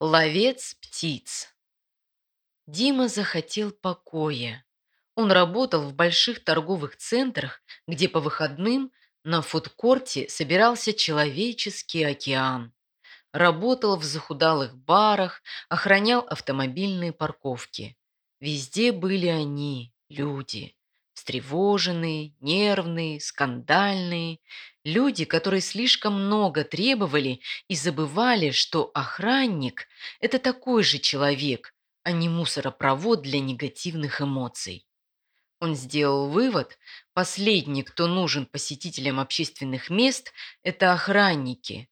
Ловец птиц. Дима захотел покоя. Он работал в больших торговых центрах, где по выходным на фудкорте собирался человеческий океан. Работал в захудалых барах, охранял автомобильные парковки. Везде были они, люди. Встревоженные, нервные, скандальные. Люди, которые слишком много требовали и забывали, что охранник – это такой же человек, а не мусоропровод для негативных эмоций. Он сделал вывод, последний, кто нужен посетителям общественных мест – это охранники.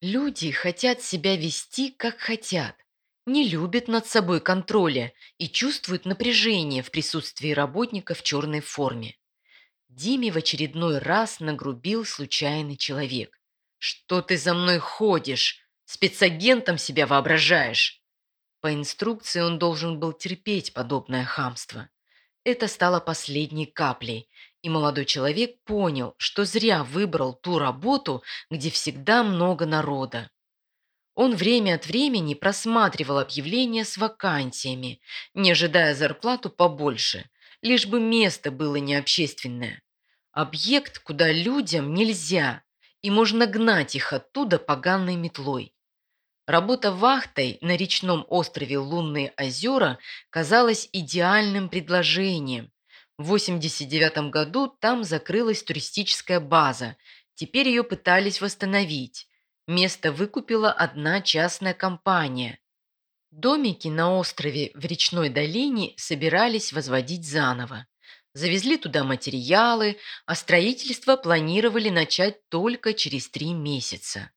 Люди хотят себя вести, как хотят не любит над собой контроля и чувствует напряжение в присутствии работника в черной форме. Диме в очередной раз нагрубил случайный человек. «Что ты за мной ходишь? Спецагентом себя воображаешь?» По инструкции он должен был терпеть подобное хамство. Это стало последней каплей, и молодой человек понял, что зря выбрал ту работу, где всегда много народа. Он время от времени просматривал объявления с вакансиями, не ожидая зарплату побольше, лишь бы место было не общественное. Объект, куда людям нельзя, и можно гнать их оттуда поганой метлой. Работа вахтой на речном острове Лунные озера казалась идеальным предложением. В 89 году там закрылась туристическая база, теперь ее пытались восстановить. Место выкупила одна частная компания. Домики на острове в речной долине собирались возводить заново. Завезли туда материалы, а строительство планировали начать только через три месяца.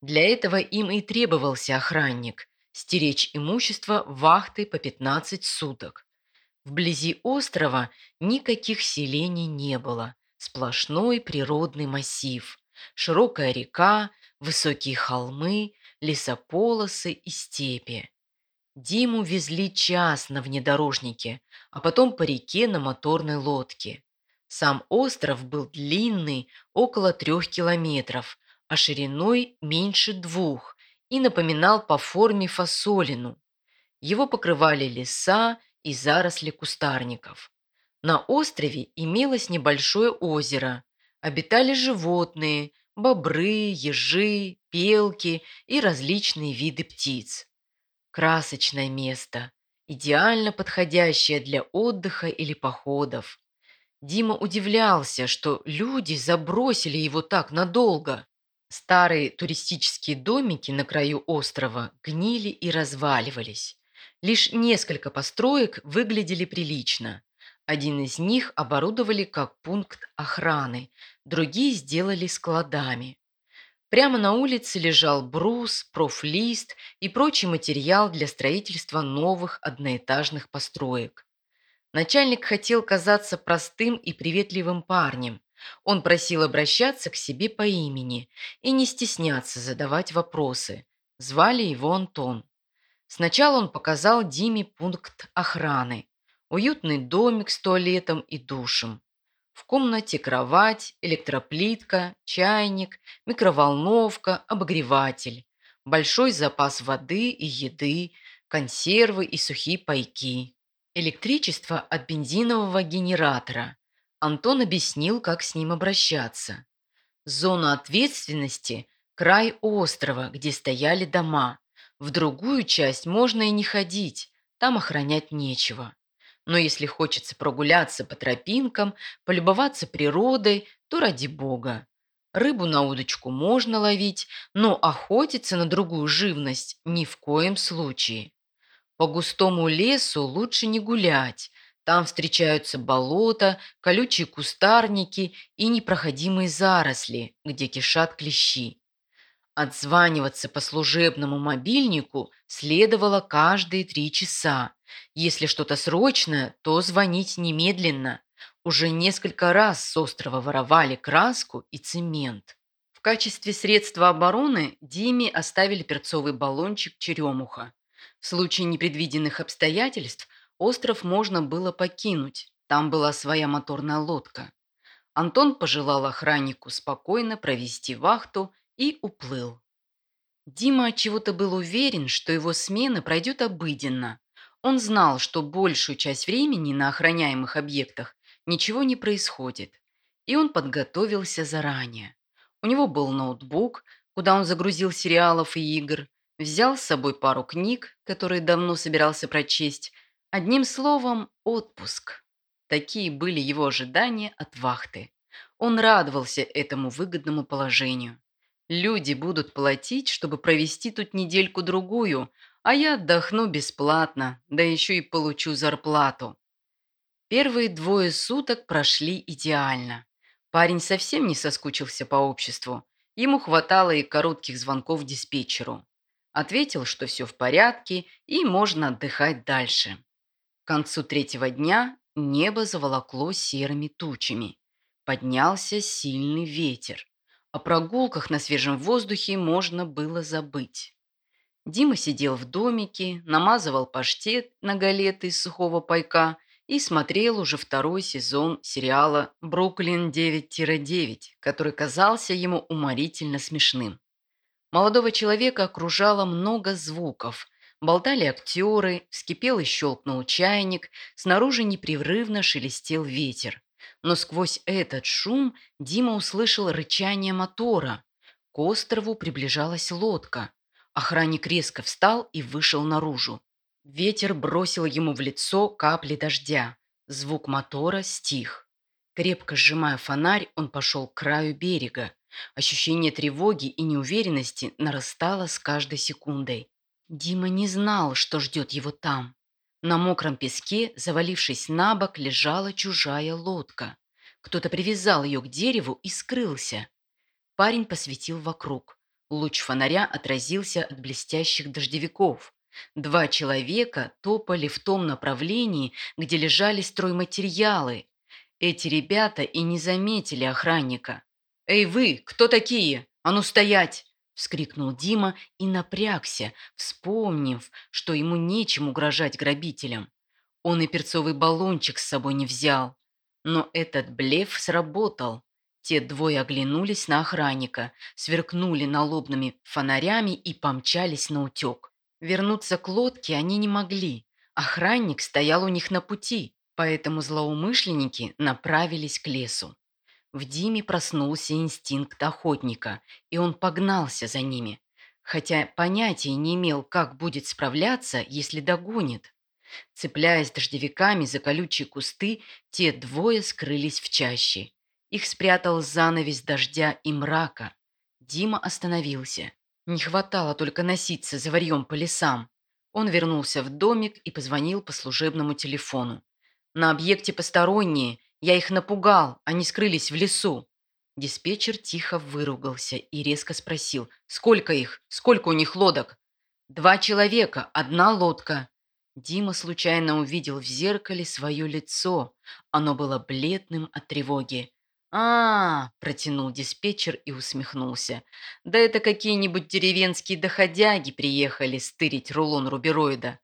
Для этого им и требовался охранник – стеречь имущество вахты по 15 суток. Вблизи острова никаких селений не было, сплошной природный массив, широкая река, высокие холмы, лесополосы и степи. Диму везли час на внедорожнике, а потом по реке на моторной лодке. Сам остров был длинный, около трех километров, а шириной меньше двух и напоминал по форме фасолину. Его покрывали леса и заросли кустарников. На острове имелось небольшое озеро. Обитали животные, бобры, ежи, белки и различные виды птиц. Красочное место, идеально подходящее для отдыха или походов. Дима удивлялся, что люди забросили его так надолго. Старые туристические домики на краю острова гнили и разваливались. Лишь несколько построек выглядели прилично. Один из них оборудовали как пункт охраны, другие сделали складами. Прямо на улице лежал брус, профлист и прочий материал для строительства новых одноэтажных построек. Начальник хотел казаться простым и приветливым парнем. Он просил обращаться к себе по имени и не стесняться задавать вопросы. Звали его Антон. Сначала он показал Диме пункт охраны. Уютный домик с туалетом и душем. В комнате кровать, электроплитка, чайник, микроволновка, обогреватель. Большой запас воды и еды, консервы и сухие пайки. Электричество от бензинового генератора. Антон объяснил, как с ним обращаться. Зона ответственности – край острова, где стояли дома. В другую часть можно и не ходить, там охранять нечего. Но если хочется прогуляться по тропинкам, полюбоваться природой, то ради бога. Рыбу на удочку можно ловить, но охотиться на другую живность ни в коем случае. По густому лесу лучше не гулять. Там встречаются болота, колючие кустарники и непроходимые заросли, где кишат клещи. Отзваниваться по служебному мобильнику следовало каждые три часа. Если что-то срочное, то звонить немедленно. Уже несколько раз с острова воровали краску и цемент. В качестве средства обороны Диме оставили перцовый баллончик черемуха. В случае непредвиденных обстоятельств остров можно было покинуть. Там была своя моторная лодка. Антон пожелал охраннику спокойно провести вахту и уплыл. Дима чего-то был уверен, что его смена пройдет обыденно. Он знал, что большую часть времени на охраняемых объектах ничего не происходит. И он подготовился заранее. У него был ноутбук, куда он загрузил сериалов и игр, взял с собой пару книг, которые давно собирался прочесть. Одним словом, отпуск. Такие были его ожидания от вахты. Он радовался этому выгодному положению. Люди будут платить, чтобы провести тут недельку-другую, а я отдохну бесплатно, да еще и получу зарплату. Первые двое суток прошли идеально. Парень совсем не соскучился по обществу. Ему хватало и коротких звонков диспетчеру. Ответил, что все в порядке и можно отдыхать дальше. К концу третьего дня небо заволокло серыми тучами. Поднялся сильный ветер. О прогулках на свежем воздухе можно было забыть. Дима сидел в домике, намазывал паштет на галеты из сухого пайка и смотрел уже второй сезон сериала «Бруклин 9-9», который казался ему уморительно смешным. Молодого человека окружало много звуков. Болтали актеры, вскипел и щелкнул чайник, снаружи непрерывно шелестел ветер но сквозь этот шум Дима услышал рычание мотора. К острову приближалась лодка. Охранник резко встал и вышел наружу. Ветер бросил ему в лицо капли дождя. Звук мотора стих. Крепко сжимая фонарь, он пошел к краю берега. Ощущение тревоги и неуверенности нарастало с каждой секундой. Дима не знал, что ждет его там. На мокром песке, завалившись на бок, лежала чужая лодка. Кто-то привязал ее к дереву и скрылся. Парень посветил вокруг. Луч фонаря отразился от блестящих дождевиков. Два человека топали в том направлении, где лежали стройматериалы. Эти ребята и не заметили охранника. «Эй вы, кто такие? А ну стоять!» вскрикнул Дима и напрягся, вспомнив, что ему нечем угрожать грабителям. Он и перцовый баллончик с собой не взял. Но этот блеф сработал. Те двое оглянулись на охранника, сверкнули налобными фонарями и помчались на утек. Вернуться к лодке они не могли. Охранник стоял у них на пути, поэтому злоумышленники направились к лесу. В Диме проснулся инстинкт охотника, и он погнался за ними, хотя понятия не имел, как будет справляться, если догонит. Цепляясь дождевиками за колючие кусты, те двое скрылись в чаще. Их спрятал занавес дождя и мрака. Дима остановился. Не хватало только носиться за варьем по лесам. Он вернулся в домик и позвонил по служебному телефону. «На объекте посторонние. Я их напугал, они скрылись в лесу». Диспетчер тихо выругался и резко спросил, «Сколько их? Сколько у них лодок?» «Два человека, одна лодка». Дима случайно увидел в зеркале свое лицо. Оно было бледным от тревоги. А, протянул диспетчер и усмехнулся. «Да это какие-нибудь деревенские доходяги приехали стырить рулон рубероида.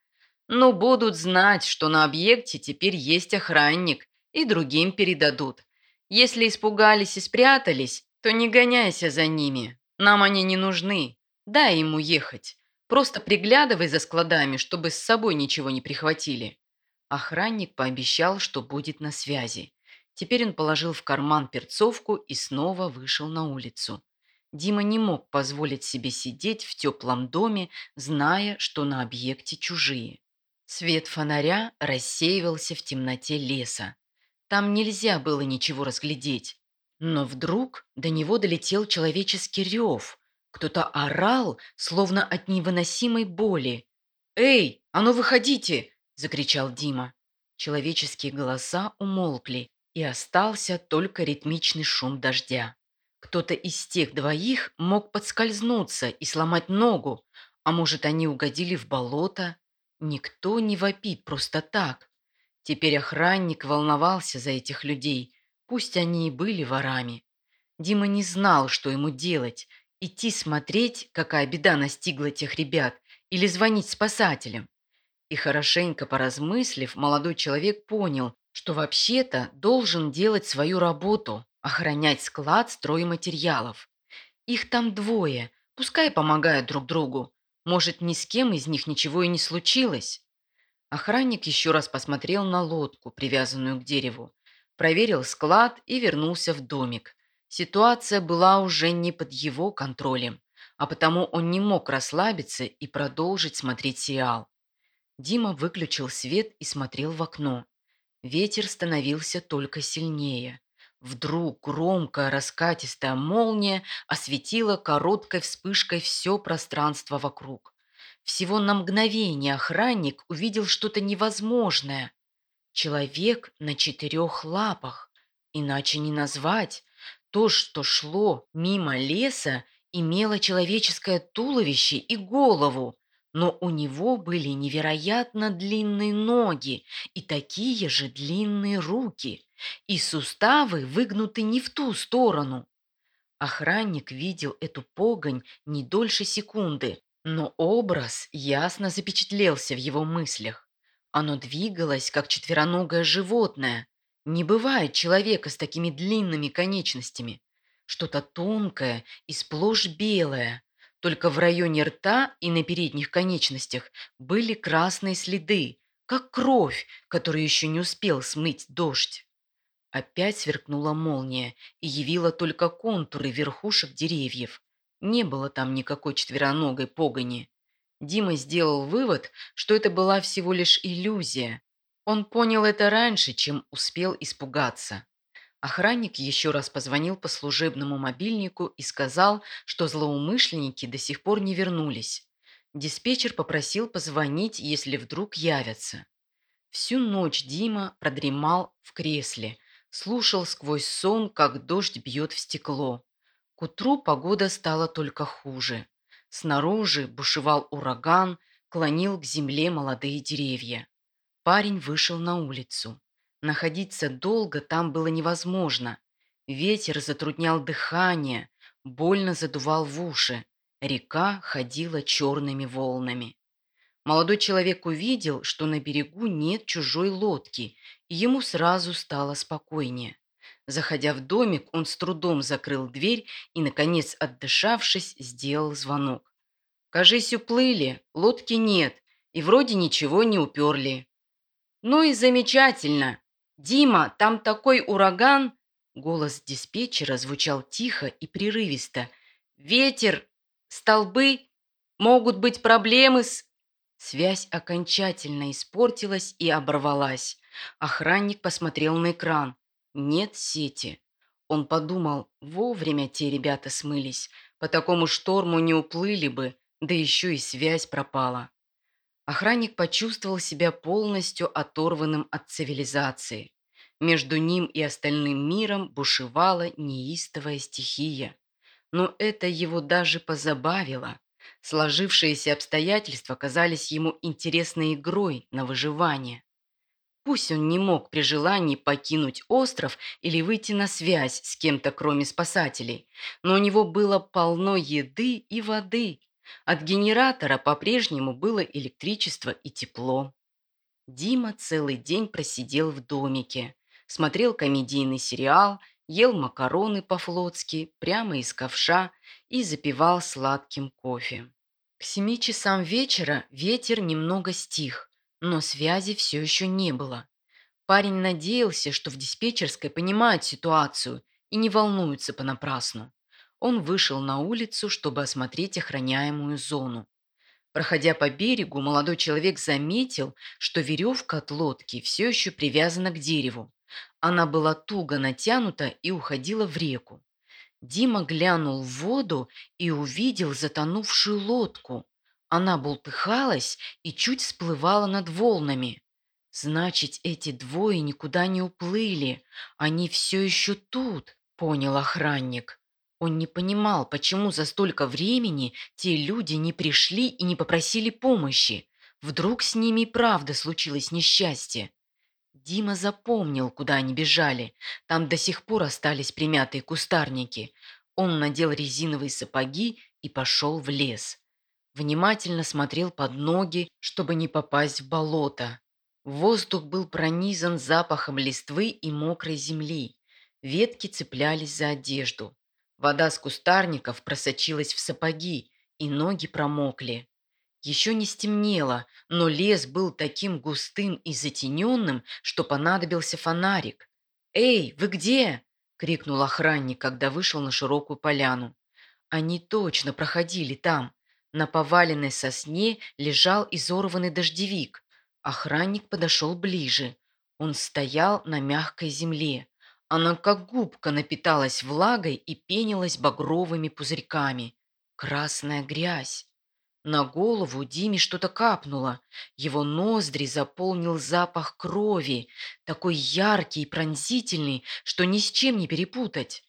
Ну, будут знать, что на объекте теперь есть охранник, и другим передадут. Если испугались и спрятались, то не гоняйся за ними. Нам они не нужны. Дай ему ехать. Просто приглядывай за складами, чтобы с собой ничего не прихватили». Охранник пообещал, что будет на связи. Теперь он положил в карман перцовку и снова вышел на улицу. Дима не мог позволить себе сидеть в теплом доме, зная, что на объекте чужие. Свет фонаря рассеивался в темноте леса. Там нельзя было ничего разглядеть. Но вдруг до него долетел человеческий рев. Кто-то орал, словно от невыносимой боли. «Эй, а ну выходите!» – закричал Дима. Человеческие голоса умолкли, и остался только ритмичный шум дождя. Кто-то из тех двоих мог подскользнуться и сломать ногу, а может, они угодили в болото. Никто не вопит просто так. Теперь охранник волновался за этих людей, пусть они и были ворами. Дима не знал, что ему делать – идти смотреть, какая беда настигла тех ребят, или звонить спасателям. И хорошенько поразмыслив, молодой человек понял, что вообще-то должен делать свою работу – охранять склад стройматериалов. Их там двое, Пускай помогают друг другу. Может, ни с кем из них ничего и не случилось. Охранник еще раз посмотрел на лодку, привязанную к дереву, проверил склад и вернулся в домик. Ситуация была уже не под его контролем, а потому он не мог расслабиться и продолжить смотреть сериал. Дима выключил свет и смотрел в окно. Ветер становился только сильнее. Вдруг громкая раскатистая молния осветила короткой вспышкой все пространство вокруг. Всего на мгновение охранник увидел что-то невозможное. Человек на четырех лапах. Иначе не назвать. То, что шло мимо леса, имело человеческое туловище и голову, но у него были невероятно длинные ноги и такие же длинные руки, и суставы выгнуты не в ту сторону. Охранник видел эту погонь не дольше секунды, но образ ясно запечатлелся в его мыслях. Оно двигалось, как четвероногое животное. Не бывает человека с такими длинными конечностями. Что-то тонкое и сплошь белое, только в районе рта и на передних конечностях были красные следы, как кровь, которую еще не успел смыть дождь. Опять сверкнула молния и явила только контуры верхушек деревьев. Не было там никакой четвероногой погони. Дима сделал вывод, что это была всего лишь иллюзия. Он понял это раньше, чем успел испугаться. Охранник еще раз позвонил по служебному мобильнику и сказал, что злоумышленники до сих пор не вернулись. Диспетчер попросил позвонить, если вдруг явятся. Всю ночь Дима продремал в кресле, слушал сквозь сон, как дождь бьет в стекло. К утру погода стала только хуже. Снаружи бушевал ураган, клонил к земле молодые деревья. Парень вышел на улицу. Находиться долго там было невозможно. Ветер затруднял дыхание, больно задувал в уши. Река ходила черными волнами. Молодой человек увидел, что на берегу нет чужой лодки, и ему сразу стало спокойнее. Заходя в домик, он с трудом закрыл дверь и, наконец, отдышавшись, сделал звонок. «Кажись, уплыли, лодки нет, и вроде ничего не уперли». «Ну и замечательно!» «Дима, там такой ураган!» Голос диспетчера звучал тихо и прерывисто. «Ветер! Столбы! Могут быть проблемы с...» Связь окончательно испортилась и оборвалась. Охранник посмотрел на экран. Нет сети. Он подумал, вовремя те ребята смылись. По такому шторму не уплыли бы, да еще и связь пропала. Охранник почувствовал себя полностью оторванным от цивилизации. Между ним и остальным миром бушевала неистовая стихия. Но это его даже позабавило. Сложившиеся обстоятельства казались ему интересной игрой на выживание. Пусть он не мог при желании покинуть остров или выйти на связь с кем-то, кроме спасателей, но у него было полно еды и воды, от генератора по-прежнему было электричество и тепло. Дима целый день просидел в домике, смотрел комедийный сериал, ел макароны по-флотски прямо из ковша и запивал сладким кофе. К семи часам вечера ветер немного стих, но связи все еще не было. Парень надеялся, что в диспетчерской понимают ситуацию и не волнуются понапрасну он вышел на улицу, чтобы осмотреть охраняемую зону. Проходя по берегу, молодой человек заметил, что веревка от лодки все еще привязана к дереву. Она была туго натянута и уходила в реку. Дима глянул в воду и увидел затонувшую лодку. Она бултыхалась и чуть всплывала над волнами. «Значит, эти двое никуда не уплыли. Они все еще тут», — понял охранник. Он не понимал, почему за столько времени те люди не пришли и не попросили помощи. Вдруг с ними и правда случилось несчастье. Дима запомнил, куда они бежали. Там до сих пор остались примятые кустарники. Он надел резиновые сапоги и пошел в лес. Внимательно смотрел под ноги, чтобы не попасть в болото. Воздух был пронизан запахом листвы и мокрой земли. Ветки цеплялись за одежду. Вода с кустарников просочилась в сапоги, и ноги промокли. Еще не стемнело, но лес был таким густым и затененным, что понадобился фонарик. «Эй, вы где?» — крикнул охранник, когда вышел на широкую поляну. Они точно проходили там. На поваленной сосне лежал изорванный дождевик. Охранник подошел ближе. Он стоял на мягкой земле. Она как губка напиталась влагой и пенилась багровыми пузырьками. Красная грязь. На голову Диме что-то капнуло. Его ноздри заполнил запах крови, такой яркий и пронзительный, что ни с чем не перепутать.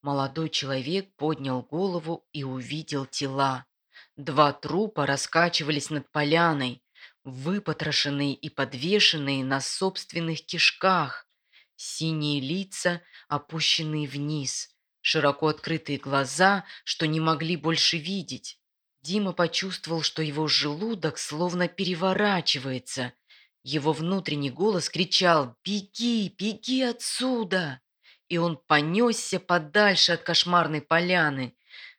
Молодой человек поднял голову и увидел тела. Два трупа раскачивались над поляной, выпотрошенные и подвешенные на собственных кишках. Синие лица, опущенные вниз, широко открытые глаза, что не могли больше видеть. Дима почувствовал, что его желудок словно переворачивается. Его внутренний голос кричал «Беги, беги отсюда!» И он понесся подальше от кошмарной поляны.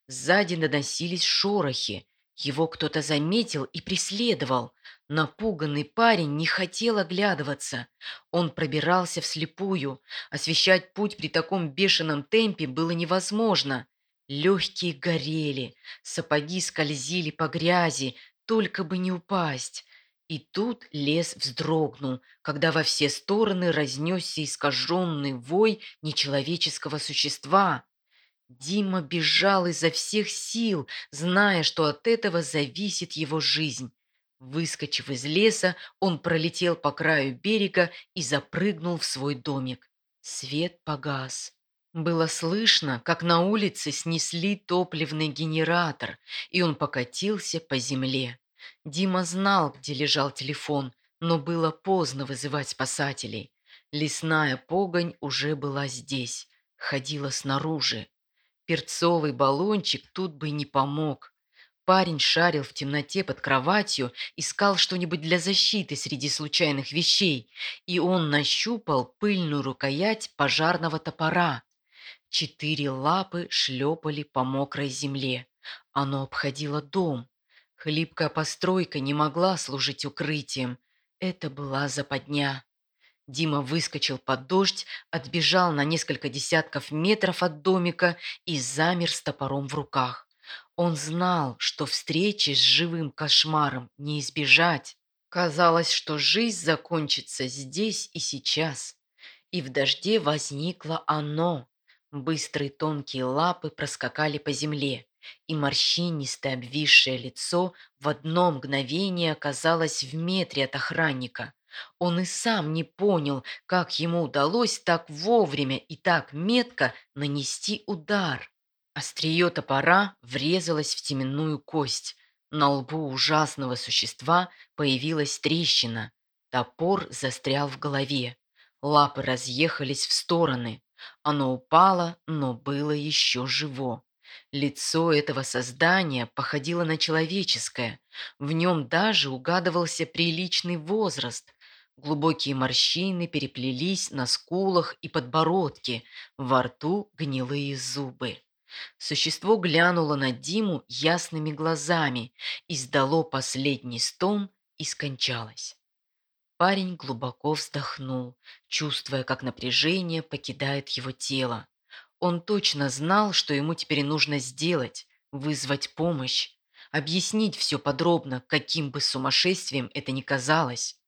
Сзади доносились шорохи. Его кто-то заметил и преследовал. Напуганный парень не хотел оглядываться. Он пробирался вслепую. Освещать путь при таком бешеном темпе было невозможно. Легкие горели, сапоги скользили по грязи, только бы не упасть. И тут лес вздрогнул, когда во все стороны разнесся искаженный вой нечеловеческого существа. Дима бежал изо всех сил, зная, что от этого зависит его жизнь. Выскочив из леса, он пролетел по краю берега и запрыгнул в свой домик. Свет погас. Было слышно, как на улице снесли топливный генератор, и он покатился по земле. Дима знал, где лежал телефон, но было поздно вызывать спасателей. Лесная погонь уже была здесь, ходила снаружи. Перцовый баллончик тут бы не помог. Парень шарил в темноте под кроватью, искал что-нибудь для защиты среди случайных вещей, и он нащупал пыльную рукоять пожарного топора. Четыре лапы шлепали по мокрой земле. Оно обходило дом. Хлипкая постройка не могла служить укрытием. Это была западня. Дима выскочил под дождь, отбежал на несколько десятков метров от домика и замер с топором в руках. Он знал, что встречи с живым кошмаром не избежать. Казалось, что жизнь закончится здесь и сейчас. И в дожде возникло оно, Быстрые тонкие лапы проскакали по земле, и морщинистое обвисшее лицо в одно мгновение оказалось в метре от охранника. Он и сам не понял, как ему удалось так вовремя и так метко нанести удар. Острие топора врезалось в теменную кость. На лбу ужасного существа появилась трещина. Топор застрял в голове. Лапы разъехались в стороны. Оно упало, но было еще живо. Лицо этого создания походило на человеческое. В нем даже угадывался приличный возраст. Глубокие морщины переплелись на скулах и подбородке, во рту гнилые зубы. Существо глянуло на Диму ясными глазами, издало последний стон и скончалось. Парень глубоко вздохнул, чувствуя, как напряжение покидает его тело. Он точно знал, что ему теперь нужно сделать, вызвать помощь, объяснить все подробно, каким бы сумасшествием это ни казалось.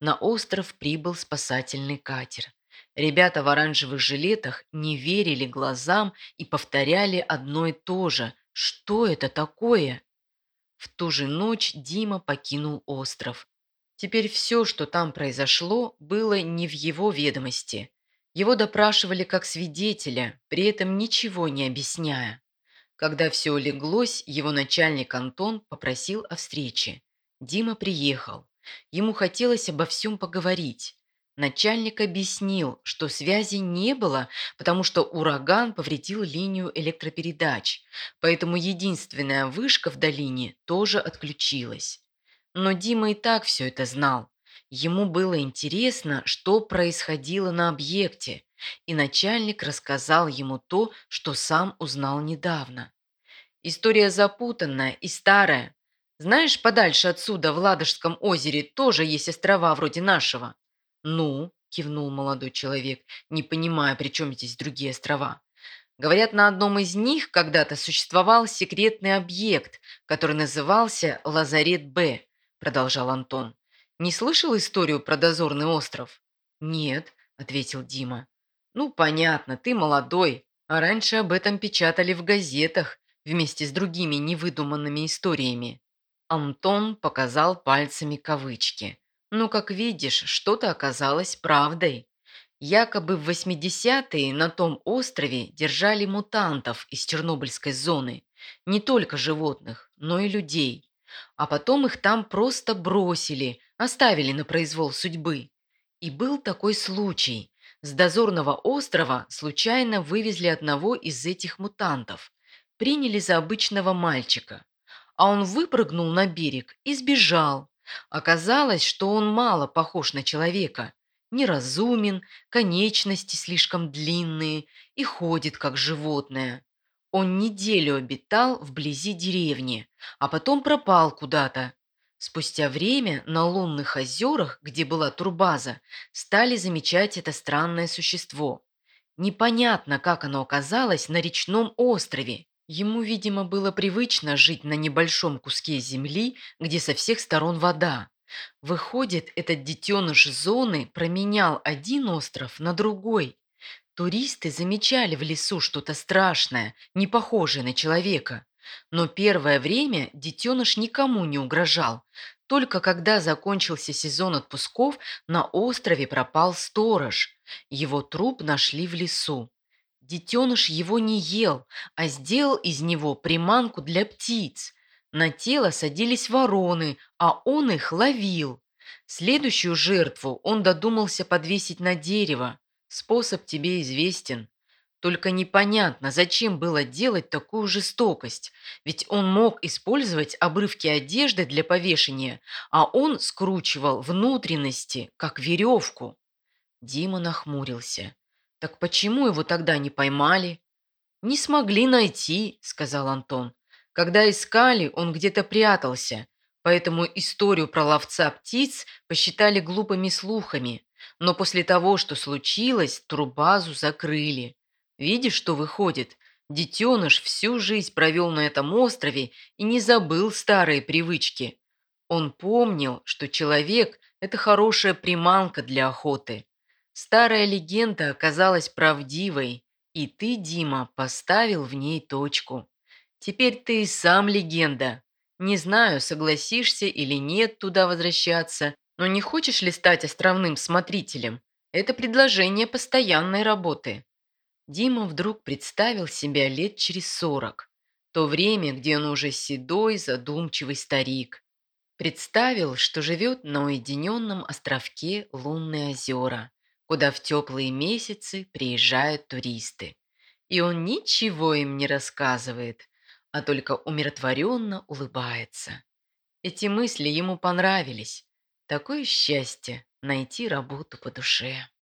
На остров прибыл спасательный катер. Ребята в оранжевых жилетах не верили глазам и повторяли одно и то же. Что это такое? В ту же ночь Дима покинул остров. Теперь все, что там произошло, было не в его ведомости. Его допрашивали как свидетеля, при этом ничего не объясняя. Когда все улеглось, его начальник Антон попросил о встрече. Дима приехал. Ему хотелось обо всем поговорить. Начальник объяснил, что связи не было, потому что ураган повредил линию электропередач, поэтому единственная вышка в долине тоже отключилась. Но Дима и так все это знал. Ему было интересно, что происходило на объекте. И начальник рассказал ему то, что сам узнал недавно. История запутанная и старая. Знаешь, подальше отсюда, в Ладожском озере, тоже есть острова вроде нашего. Ну, кивнул молодой человек, не понимая, при чем здесь другие острова. Говорят, на одном из них когда-то существовал секретный объект, который назывался «Лазарет-Б», продолжал Антон. Не слышал историю про дозорный остров? Нет, ответил Дима. Ну, понятно, ты молодой, а раньше об этом печатали в газетах вместе с другими невыдуманными историями. Антон показал пальцами кавычки. Ну, как видишь, что-то оказалось правдой. Якобы в 80-е на том острове держали мутантов из Чернобыльской зоны. Не только животных, но и людей. А потом их там просто бросили, оставили на произвол судьбы. И был такой случай. С дозорного острова случайно вывезли одного из этих мутантов. Приняли за обычного мальчика. А он выпрыгнул на берег и сбежал. Оказалось, что он мало похож на человека – неразумен, конечности слишком длинные и ходит как животное. Он неделю обитал вблизи деревни, а потом пропал куда-то. Спустя время на лунных озерах, где была турбаза, стали замечать это странное существо. Непонятно, как оно оказалось на речном острове. Ему, видимо, было привычно жить на небольшом куске земли, где со всех сторон вода. Выходит, этот детеныш зоны променял один остров на другой. Туристы замечали в лесу что-то страшное, не похожее на человека. Но первое время детеныш никому не угрожал. Только когда закончился сезон отпусков, на острове пропал сторож. Его труп нашли в лесу. Детеныш его не ел, а сделал из него приманку для птиц. На тело садились вороны, а он их ловил. Следующую жертву он додумался подвесить на дерево. Способ тебе известен. Только непонятно, зачем было делать такую жестокость, ведь он мог использовать обрывки одежды для повешения, а он скручивал внутренности, как веревку. Дима нахмурился. «Так почему его тогда не поймали?» «Не смогли найти», — сказал Антон. Когда искали, он где-то прятался, поэтому историю про ловца птиц посчитали глупыми слухами. Но после того, что случилось, турбазу закрыли. Видишь, что выходит? Детеныш всю жизнь провел на этом острове и не забыл старые привычки. Он помнил, что человек – это хорошая приманка для охоты. Старая легенда оказалась правдивой, и ты, Дима, поставил в ней точку. Теперь ты и сам легенда. Не знаю, согласишься или нет туда возвращаться, но не хочешь ли стать островным смотрителем? Это предложение постоянной работы». Дима вдруг представил себя лет через сорок. То время, где он уже седой, задумчивый старик. Представил, что живет на уединенном островке Лунные озера, куда в теплые месяцы приезжают туристы. И он ничего им не рассказывает, а только умиротворенно улыбается. Эти мысли ему понравились. Такое счастье найти работу по душе.